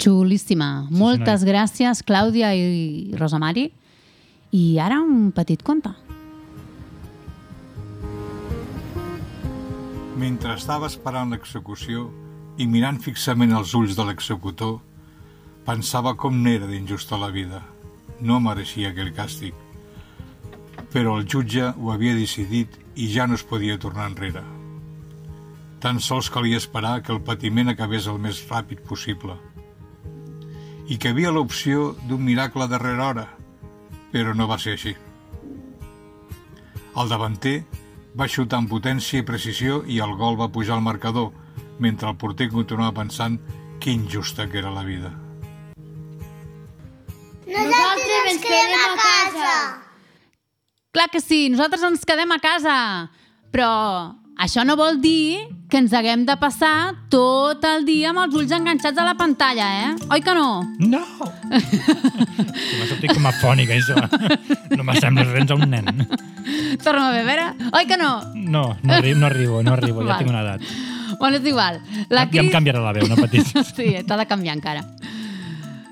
Xulíssima. Moltes gràcies, Clàudia i Rosa Mari. I ara un petit conte. Mentre estava esperant l'execució i mirant fixament els ulls de l'executor, pensava com n'era d'injusta la vida. No mereixia aquell càstig. Però el jutge ho havia decidit i ja no es podia tornar enrere. Tan sols calia esperar que el patiment acabés el més ràpid possible. I que havia l'opció d'un miracle a darrera hora, però no va ser així. El davanter va xutar amb potència i precisió i el gol va pujar al marcador, mentre el porter continuava pensant que injusta que era la vida. Nosaltres ens quedem a casa. Clar que sí, nosaltres ens quedem a casa. Però això no vol dir que ens haguem de passar tot el dia amb els ulls enganxats a la pantalla, eh? Oi que no? No! <laughs> M'ha sortit com a fònica, això. No m'assembla res a un nen. Torna a veure. Oi que no? No, no, arri no arribo, no arribo, ja tinc una edat. Bueno, és igual. La Ja em canviarà la veu, no patis. <laughs> Sí, t'ha de canviar encara.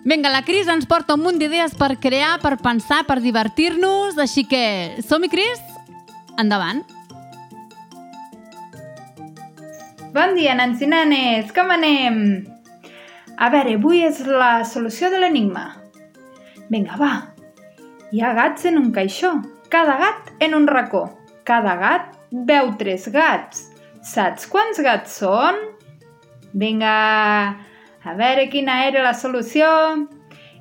Vinga, la Cris ens porta un munt d'idees per crear, per pensar, per divertir-nos, així que som-hi, Cris? Endavant. Bon dia, nens i nenes, com anem? A veure, avui és la solució de l'enigma. Vinga, va. Hi ha gats en un caixó, cada gat en un racó. Cada gat veu tres gats. Saps quants gats són? Vinga, a veure quina era la solució.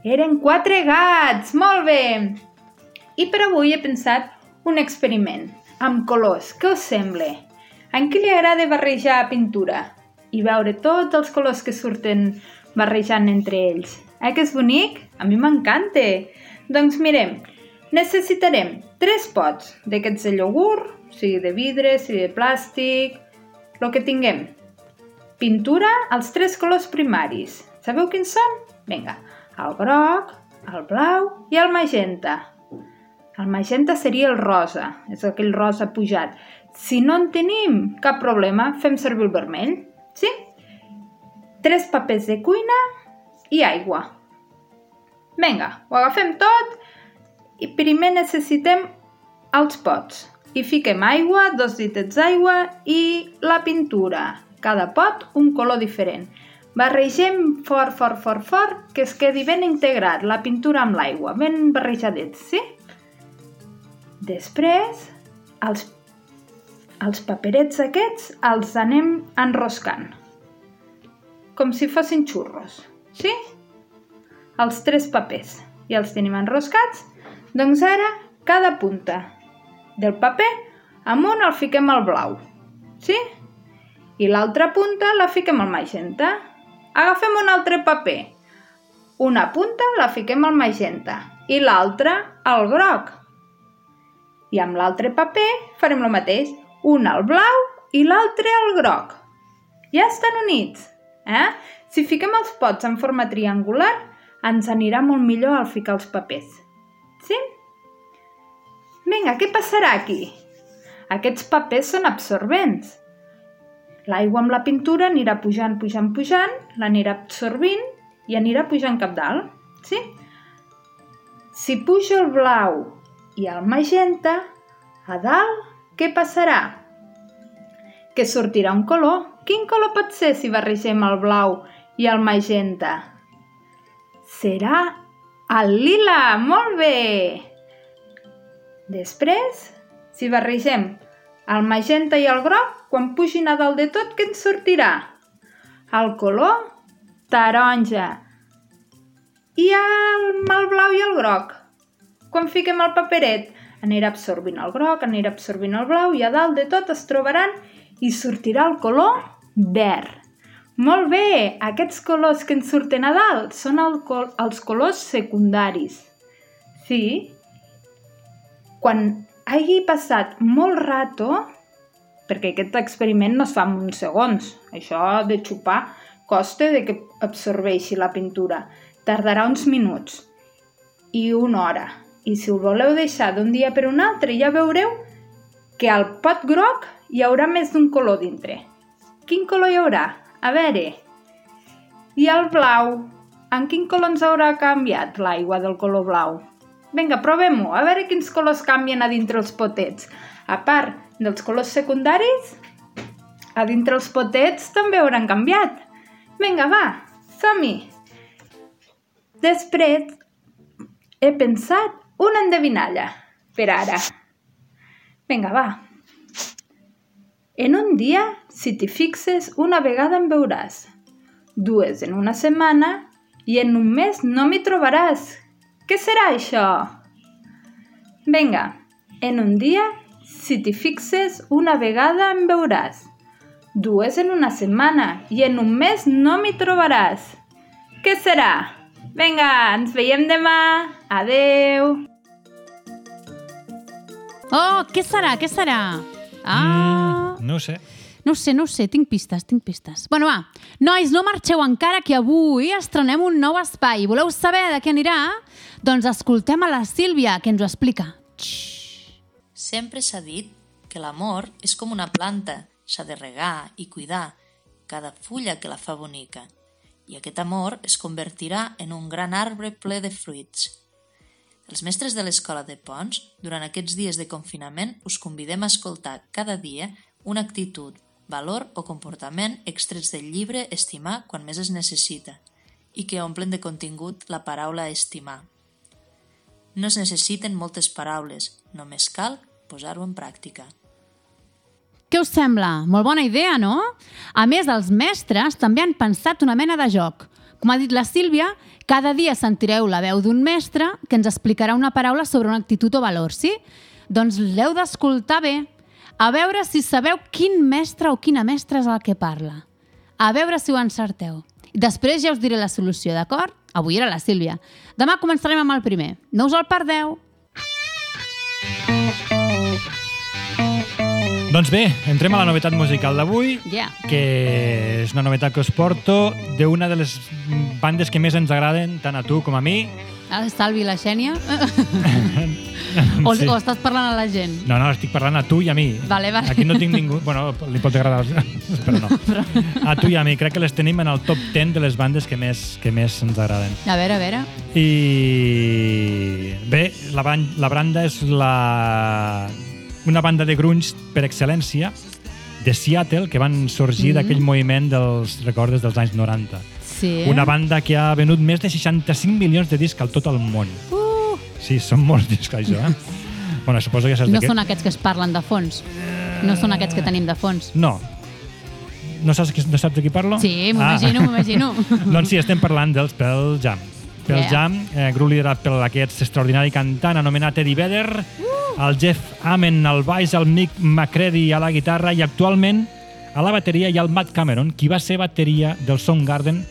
Eren quatre gats, molt bé. I per avui he pensat un experiment amb colors. Què us sembla? En qui li agrada barrejar pintura i veure tots els colors que surten barrejant entre ells? Eh que és bonic? A mi m'encanta. Doncs mirem, necessitarem tres pots d'aquests de iogurt, sigui de vidre, sigui de plàstic, el que tinguem. Pintura als tres colors primaris. Sabeu quins són? Vinga, el groc, el blau i el magenta. El magenta seria el rosa, és aquell rosa pujat. Si no en tenim cap problema, fem servir el vermell, sí? Tres papers de cuina i aigua. Vinga, ho agafem tot i primer necessitem els pots. Hi fiquem aigua, dos ditets d'aigua i la pintura. Cada pot un color diferent. Barregem fort, fort, fort, fort, que es quedi ben integrat la pintura amb l'aigua, ben barrejadets, sí? Després, els, els paperets aquests els anem enroscant, com si fossin xurros, sí? Els tres papers i els tenim enroscats, doncs ara cada punta del paper amunt el fiquem al blau, sí? I l'altra punta la fiquem al magenta. Agafem un altre paper. Una punta la fiquem al magenta i l'altra al groc. I amb l'altre paper farem el mateix. Un al blau i l'altre al groc. Ja estan units. Eh? Si fiquem els pots en forma triangular, ens anirà molt millor al ficar els papers. Sí? Vinga, què passarà aquí? Aquests papers són absorbents. L'aigua amb la pintura anirà pujant, pujant, pujant, l'anirà absorbint i anirà pujant cap dalt. Sí? Si puja el blau i el magenta, a dalt què passarà? Que sortirà un color. Quin color pot ser si barregem el blau i el magenta? Serà el lila. Molt bé! Després, si barregem el magenta i el groc, quan pugin a dalt de tot, què ens sortirà? El color taronja. ha el mal blau i el groc. Quan fiquem el paperet, anirà absorbint el groc, anirà absorbint el blau i a dalt de tot es trobaran i sortirà el color verd. Molt bé, aquests colors que ens surten a dalt són el col els colors secundaris. Sí, quan hagi passat molt rato, perquè aquest experiment no es fa en uns segons, això de xupar costa de que absorbeixi la pintura. Tardarà uns minuts i una hora. I si ho voleu deixar d'un dia per un altre, ja veureu que al pot groc hi haurà més d'un color dintre. Quin color hi haurà? A veure. I el blau? En quin color ens haurà canviat l'aigua del color blau? Vinga, provem-ho, a veure quins colors canvien a dintre els potets. A part dels colors secundaris, a dintre els potets també hauran canviat. Vinga, va, som-hi! Després he pensat una endevinalla per ara. Vinga, va. En un dia, si t'hi fixes, una vegada em veuràs. Dues en una setmana i en un mes no m'hi trobaràs. Què serà això? Vinga, en un dia, si t'hi fixes, una vegada em veuràs. Dues en una setmana i en un mes no m'hi trobaràs. Què serà? Vinga, ens veiem demà. Adeu. Oh, què serà? Què serà? Ah... No ho sé. No ho sé, no ho sé, tinc pistes, tinc pistes. Bueno, va, nois, no marxeu encara que avui estrenem un nou espai. Voleu saber de què anirà? Doncs escoltem a la Sílvia, que ens ho explica. Sempre s'ha dit que l'amor és com una planta, s'ha de regar i cuidar cada fulla que la fa bonica, i aquest amor es convertirà en un gran arbre ple de fruits. Els mestres de l'escola de Pons, durant aquests dies de confinament, us convidem a escoltar cada dia una actitud, valor o comportament extrets del llibre Estimar quan més es necessita i que omplen de contingut la paraula estimar. No es necessiten moltes paraules, només cal posar-ho en pràctica. Què us sembla? Molt bona idea, no? A més, els mestres també han pensat una mena de joc. Com ha dit la Sílvia, cada dia sentireu la veu d'un mestre que ens explicarà una paraula sobre una actitud o valor, sí? Doncs l'heu d'escoltar bé, a veure si sabeu quin mestre o quina mestra és el que parla. A veure si ho encerteu. Després ja us diré la solució, d'acord? Avui era la Sílvia. Demà començarem amb el primer. No us el perdeu. Doncs bé, entrem a la novetat musical d'avui, Yeah. que és una novetat que us porto d'una de les bandes que més ens agraden, tant a tu com a mi. El Salvi i la Xènia? <laughs> o, Sí. o estàs parlant a la gent? No, no, estic parlant a tu i a mi. Vale, vale. Aquí no tinc ningú... Bueno, li pot agradar, <laughs> però no. <laughs> A tu i a mi. Crec que les tenim en el top 10 de les bandes que més, que més ens agraden. A veure, a veure. I bé, la, la banda és la... una banda de grunge per excel·lència de Seattle, que van sorgir Mhm. d'aquell moviment dels recordes dels anys 90. Sí. Una banda que ha venut més de 65 milions de discs al tot el món. Uh, Sí, són molts discs, això, eh? <laughs> bueno, suposo que saps no són aquests que es parlen de fons. No són aquests que tenim de fons. No. No saps, no saps de qui parlo? Sí, m'imagino, m'imagino. <laughs> doncs sí, estem parlant dels Pearl Jam. Yeah. Jam, eh, grup liderat per aquest extraordinari cantant anomenat Eddie Vedder, Uh! el Jeff Amen al baix, el Mick McCready a la guitarra i actualment a la bateria hi ha el Matt Cameron, qui va ser bateria del Soundgarden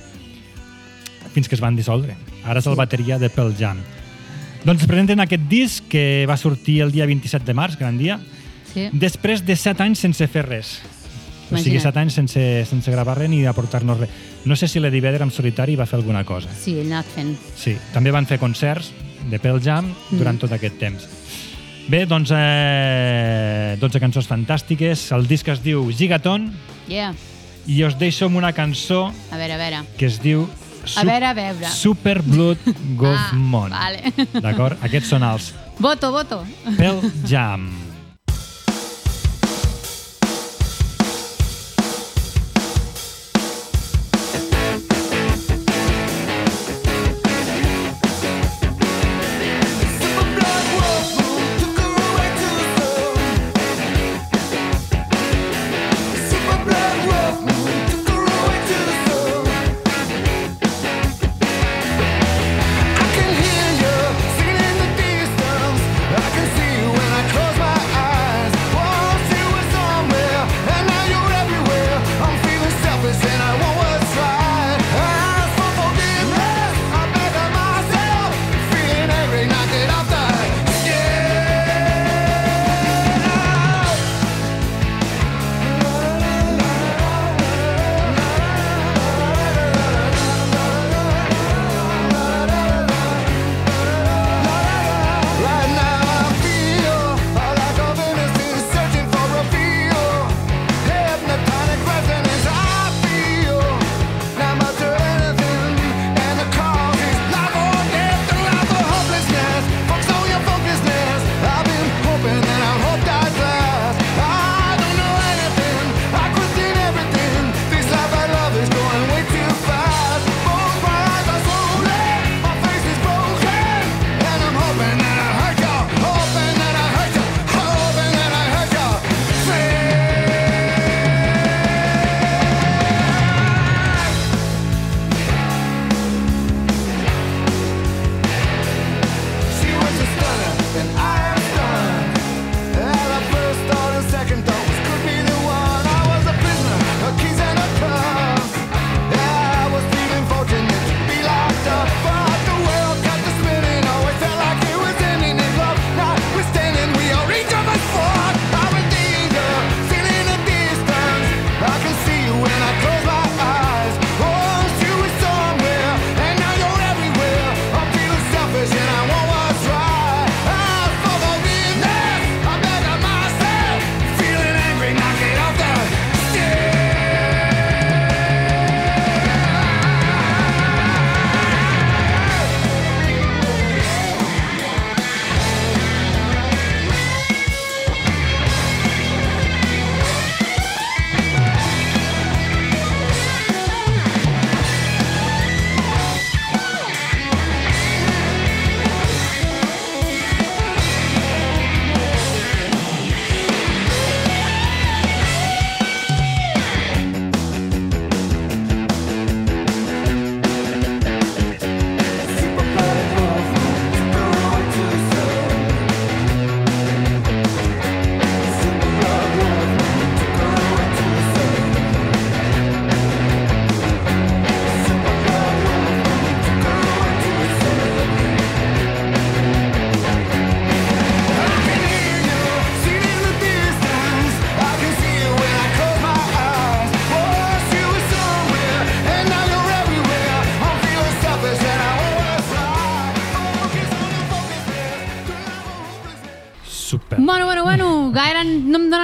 fins que es van dissoldre. Ara és el bateria de Pearl Jam. Doncs presenten aquest disc que va sortir el dia 27 de març, gran dia, Sí. després de 7 anys sense fer res. O sigui, Imagina't. 7 anys sense, sense gravar res ni aportar-nos res. No sé si l'Eddie Vedder en solitari va fer alguna cosa. Sí, ell ha anat fent. Sí, també van fer concerts de Pearl Jam durant Mm. tot aquest temps. Bé, doncs, eh, 12 cançons fantàstiques. El disc es diu Gigaton Yeah. i us deixo amb una cançó A veure, a veure. que es diu A veure, a veure. Super Blood <laughs> Gothmon. Ah, vale. D'acord? Aquests són els Voto, voto. Pearl Jam.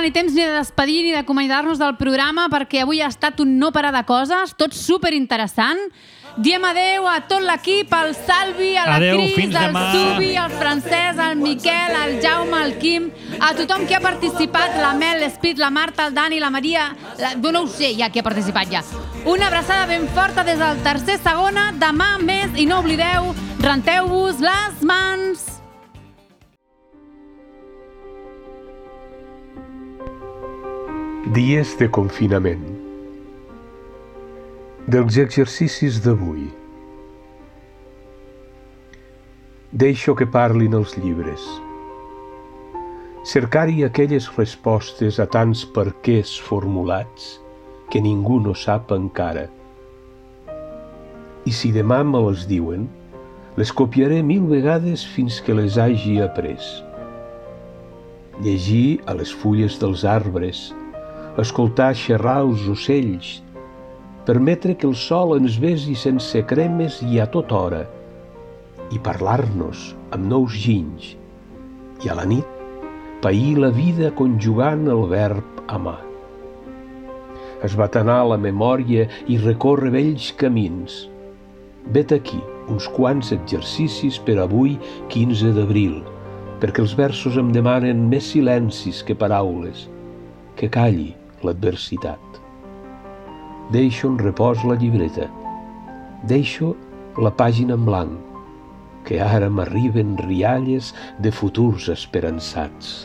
Ni temps ni de despedir ni d'acomiadar-nos del programa perquè avui ha estat un no parar de coses, tot super interessant. Diem adeu a tot l'equip, al Salvi, a la Adeu, Cris, al. Subi, al Francesc, al Miquel, al Jaume, al Quim, a tothom que ha participat, la Mel, l'Espit, la Marta, el Dani, la Maria... La... No ho sé ja qui ha participat ja. Una abraçada ben forta des del tercer segona, demà més, i no oblideu, renteu-vos les mans! Dies de confinament. Dels exercicis d'avui. Deixo que parlin els llibres. Cercar-hi aquelles respostes a tants perquès formulats que ningú no sap encara. I si demà me les diuen, les copiaré mil vegades fins que les hagi après. Llegir a les fulles dels arbres, escoltar xerrar els ocells, permetre que el sol ens besi sense cremes i a tota hora, i parlar-nos amb nous ginys, i a la nit pair la vida conjugant el verb amar. Esbatanar la memòria i recórrer vells camins. Vet aquí uns quants exercicis per avui 15 d'abril, perquè els versos em demanen més silencis que paraules, que calli l'adversitat. Deixo en repòs la llibreta. Deixo la pàgina en blanc, que ara m'arriben rialles de futurs esperançats.